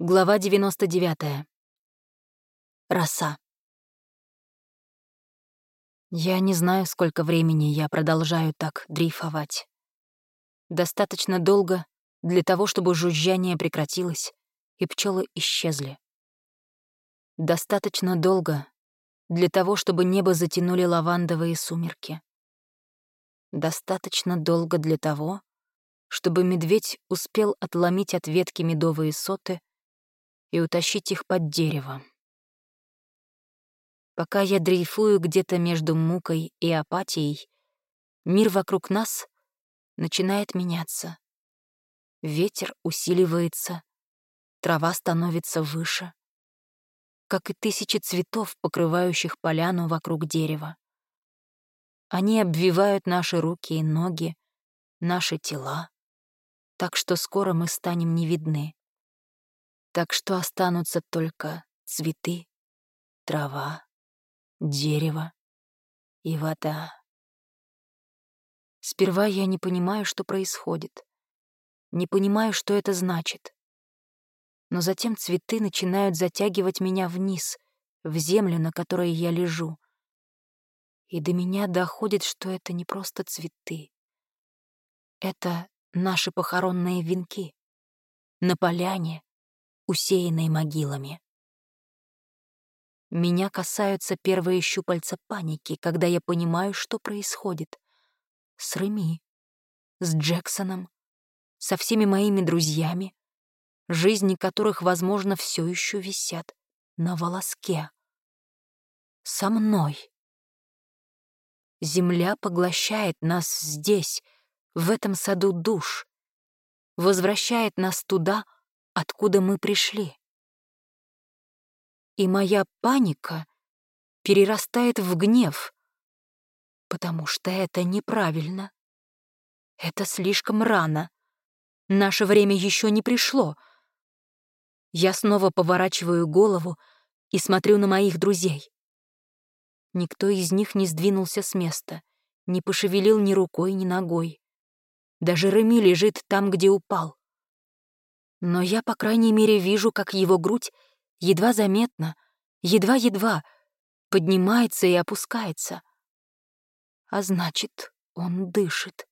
Глава 99. Роса. Я не знаю, сколько времени я продолжаю так дрейфовать. Достаточно долго для того, чтобы жужжание прекратилось, и пчелы исчезли. Достаточно долго для того, чтобы небо затянули лавандовые сумерки. Достаточно долго для того, чтобы медведь успел отломить от ветки медовые соты и утащить их под дерево. Пока я дрейфую где-то между мукой и апатией, мир вокруг нас начинает меняться. Ветер усиливается, трава становится выше, как и тысячи цветов, покрывающих поляну вокруг дерева. Они обвивают наши руки и ноги, наши тела, так что скоро мы станем не видны так что останутся только цветы, трава, дерево и вода. Сперва я не понимаю, что происходит, не понимаю, что это значит. Но затем цветы начинают затягивать меня вниз, в землю, на которой я лежу. И до меня доходит, что это не просто цветы. Это наши похоронные венки. На поляне, усеянной могилами. Меня касаются первые щупальца паники, когда я понимаю, что происходит. С Реми, с Джексоном, со всеми моими друзьями, жизни которых, возможно, все еще висят на волоске. Со мной. Земля поглощает нас здесь, в этом саду душ, возвращает нас туда, откуда мы пришли. И моя паника перерастает в гнев, потому что это неправильно. Это слишком рано. Наше время еще не пришло. Я снова поворачиваю голову и смотрю на моих друзей. Никто из них не сдвинулся с места, не пошевелил ни рукой, ни ногой. Даже Реми лежит там, где упал. Но я, по крайней мере, вижу, как его грудь едва заметно, едва-едва поднимается и опускается. А значит, он дышит.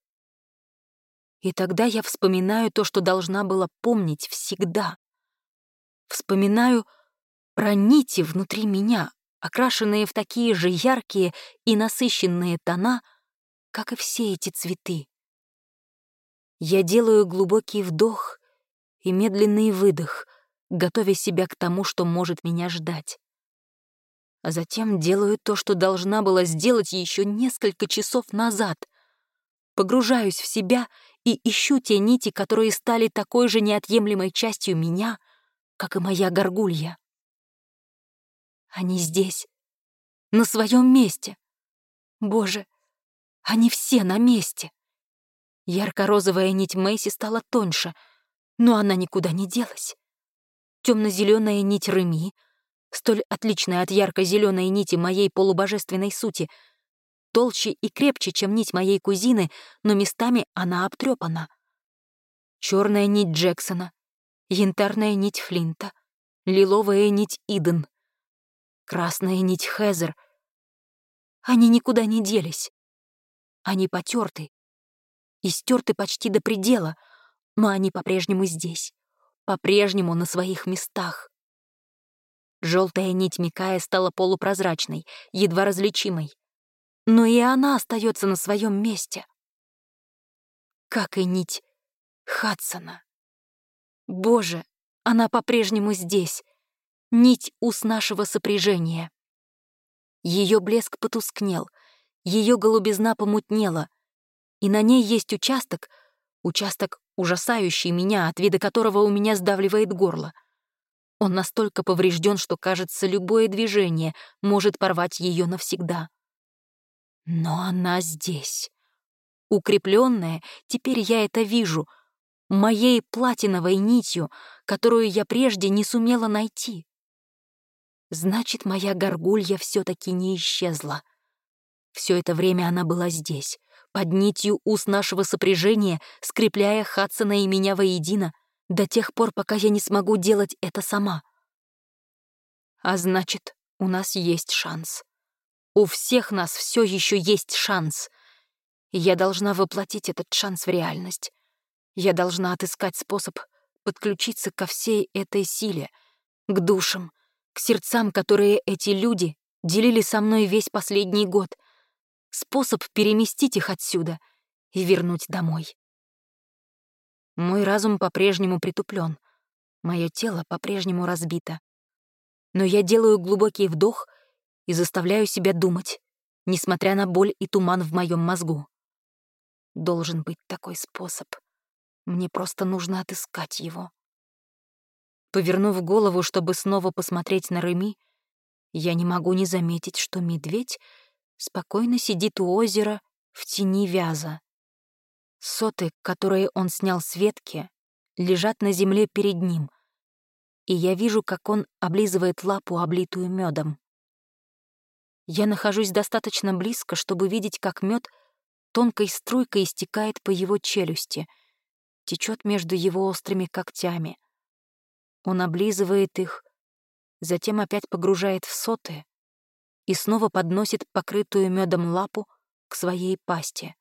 И тогда я вспоминаю то, что должна была помнить всегда. Вспоминаю про нити внутри меня, окрашенные в такие же яркие и насыщенные тона, как и все эти цветы. Я делаю глубокий вдох и медленный выдох, готовя себя к тому, что может меня ждать. А затем делаю то, что должна была сделать еще несколько часов назад. Погружаюсь в себя и ищу те нити, которые стали такой же неотъемлемой частью меня, как и моя горгулья. Они здесь, на своем месте. Боже, они все на месте. Ярко-розовая нить Мэйси стала тоньше — но она никуда не делась. Темно-зеленая нить Реми, столь отличная от ярко-зеленой нити моей полубожественной сути, толще и крепче, чем нить моей кузины, но местами она обтрепана. Черная нить Джексона, янтарная нить Флинта, лиловая нить Иден, красная нить Хезер. Они никуда не делись. Они потерты и стерты почти до предела — но они по-прежнему здесь, по-прежнему на своих местах. Желтая нить Микая стала полупрозрачной, едва различимой. Но и она остается на своем месте. Как и нить Хадсона. Боже, она по-прежнему здесь. Нить уз нашего сопряжения. Ее блеск потускнел, ее голубизна помутнела, и на ней есть участок, участок ужасающий меня, от вида которого у меня сдавливает горло. Он настолько поврежден, что, кажется, любое движение может порвать ее навсегда. Но она здесь. Укрепленная, теперь я это вижу, моей платиновой нитью, которую я прежде не сумела найти. Значит, моя горгулья все таки не исчезла. Все это время она была здесь, под нитью уст нашего сопряжения, скрепляя Хадсона и меня воедино, до тех пор, пока я не смогу делать это сама. А значит, у нас есть шанс. У всех нас все еще есть шанс. Я должна воплотить этот шанс в реальность. Я должна отыскать способ подключиться ко всей этой силе, к душам, к сердцам, которые эти люди делили со мной весь последний год. Способ переместить их отсюда и вернуть домой. Мой разум по-прежнему притуплен, мое тело по-прежнему разбито. Но я делаю глубокий вдох и заставляю себя думать, несмотря на боль и туман в моем мозгу. Должен быть такой способ. Мне просто нужно отыскать его. Повернув голову, чтобы снова посмотреть на Реми, я не могу не заметить, что медведь спокойно сидит у озера в тени вяза. Соты, которые он снял с ветки, лежат на земле перед ним, и я вижу, как он облизывает лапу, облитую медом. Я нахожусь достаточно близко, чтобы видеть, как мед тонкой струйкой истекает по его челюсти, течет между его острыми когтями. Он облизывает их, затем опять погружает в соты и снова подносит покрытую медом лапу к своей пасти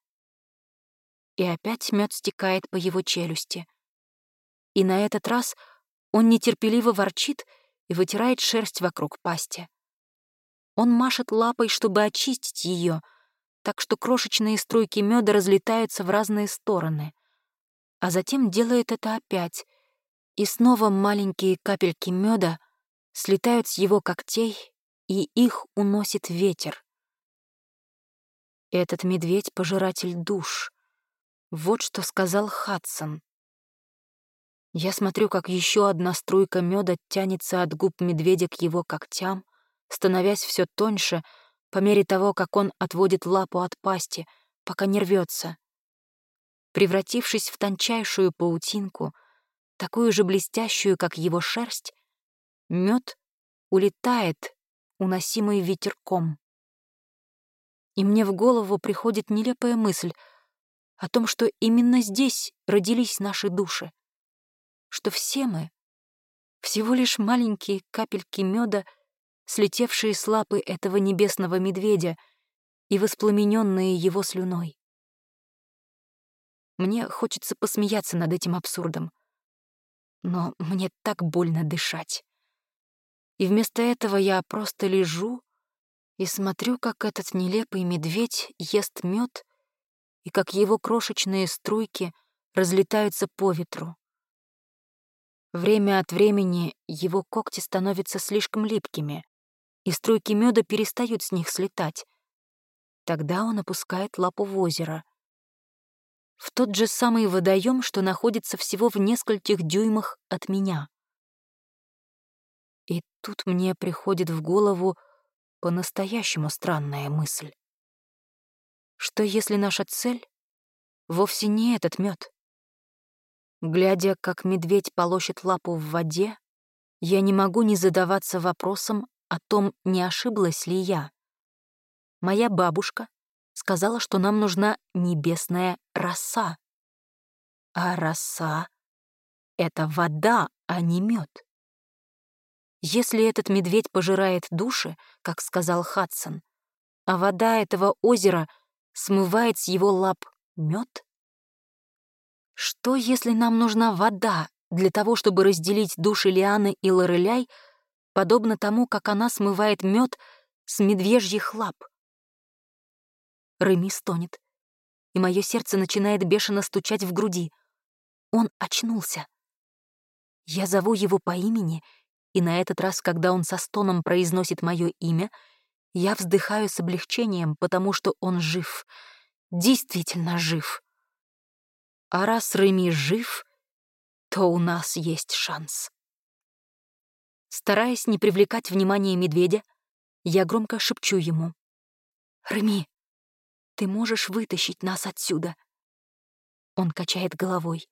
и опять мед стекает по его челюсти. И на этот раз он нетерпеливо ворчит и вытирает шерсть вокруг пасти. Он машет лапой, чтобы очистить ее, так что крошечные струйки меда разлетаются в разные стороны. А затем делает это опять, и снова маленькие капельки меда слетают с его когтей, и их уносит ветер. Этот медведь — пожиратель душ. Вот что сказал Хадсон. Я смотрю, как еще одна струйка меда тянется от губ медведя к его когтям, становясь все тоньше по мере того, как он отводит лапу от пасти, пока не рвется. Превратившись в тончайшую паутинку, такую же блестящую, как его шерсть, мед улетает, уносимый ветерком. И мне в голову приходит нелепая мысль — о том, что именно здесь родились наши души, что все мы — всего лишь маленькие капельки меда, слетевшие с лапы этого небесного медведя и воспламененные его слюной. Мне хочется посмеяться над этим абсурдом, но мне так больно дышать. И вместо этого я просто лежу и смотрю, как этот нелепый медведь ест мед и как его крошечные струйки разлетаются по ветру. Время от времени его когти становятся слишком липкими, и струйки меда перестают с них слетать. Тогда он опускает лапу в озеро. В тот же самый водоем, что находится всего в нескольких дюймах от меня. И тут мне приходит в голову по-настоящему странная мысль. Что если наша цель вовсе не этот мед? Глядя, как медведь полощет лапу в воде, я не могу не задаваться вопросом о том, не ошиблась ли я. Моя бабушка сказала, что нам нужна небесная роса. А роса — это вода, а не мед. Если этот медведь пожирает души, как сказал Хадсон, а вода этого озера — смывает с его лап мед? Что, если нам нужна вода для того, чтобы разделить души Лианы и Лореляй, подобно тому, как она смывает мед с медвежьих лап? Реми стонет, и мое сердце начинает бешено стучать в груди. Он очнулся. Я зову его по имени, и на этот раз, когда он со стоном произносит мое имя — я вздыхаю с облегчением, потому что он жив. Действительно жив. А раз Реми жив, то у нас есть шанс. Стараясь не привлекать внимания медведя, я громко шепчу ему. «Реми, ты можешь вытащить нас отсюда?» Он качает головой.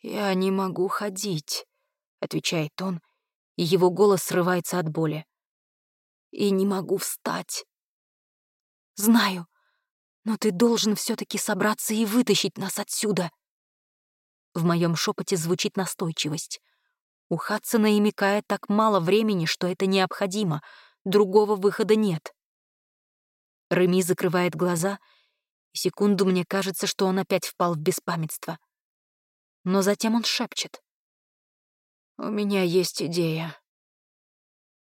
«Я не могу ходить», — отвечает он, и его голос срывается от боли и не могу встать. Знаю, но ты должен все таки собраться и вытащить нас отсюда. В моем шепоте звучит настойчивость. У Хадсона и Микая так мало времени, что это необходимо. Другого выхода нет. Реми закрывает глаза, и секунду мне кажется, что он опять впал в беспамятство. Но затем он шепчет. «У меня есть идея».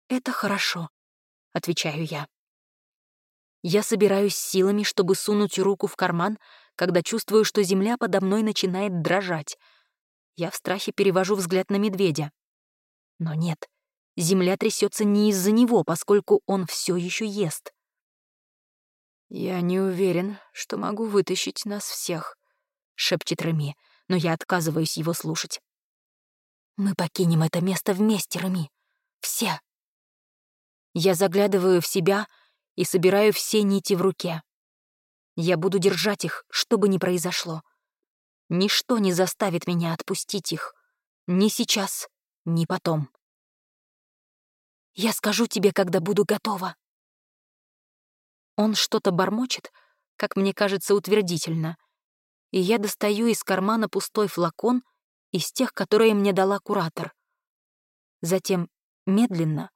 «Это хорошо», — отвечаю я. Я собираюсь силами, чтобы сунуть руку в карман, когда чувствую, что земля подо мной начинает дрожать. Я в страхе перевожу взгляд на медведя. Но нет, земля трясется не из-за него, поскольку он все еще ест. «Я не уверен, что могу вытащить нас всех», — шепчет Реми, но я отказываюсь его слушать. «Мы покинем это место вместе, Реми. Все». Я заглядываю в себя и собираю все нити в руке. Я буду держать их, что бы ни произошло. Ничто не заставит меня отпустить их. Ни сейчас, ни потом. Я скажу тебе, когда буду готова. Он что-то бормочет, как мне кажется, утвердительно, и я достаю из кармана пустой флакон из тех, которые мне дала куратор. Затем медленно,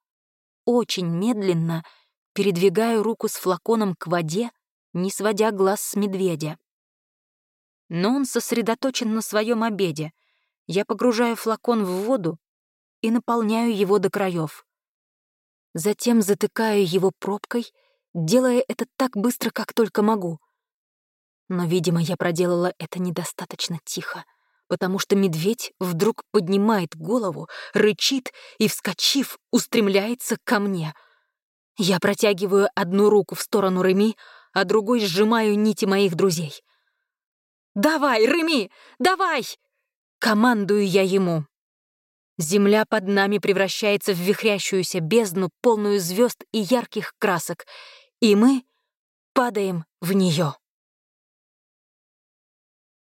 очень медленно передвигаю руку с флаконом к воде, не сводя глаз с медведя. Но он сосредоточен на своем обеде. Я погружаю флакон в воду и наполняю его до краев. Затем затыкаю его пробкой, делая это так быстро, как только могу. Но, видимо, я проделала это недостаточно тихо, потому что медведь вдруг поднимает голову, рычит и, вскочив, устремляется ко мне. Я протягиваю одну руку в сторону Реми, а другой сжимаю нити моих друзей. «Давай, Реми, давай!» Командую я ему. Земля под нами превращается в вихрящуюся бездну, полную звезд и ярких красок, и мы падаем в нее.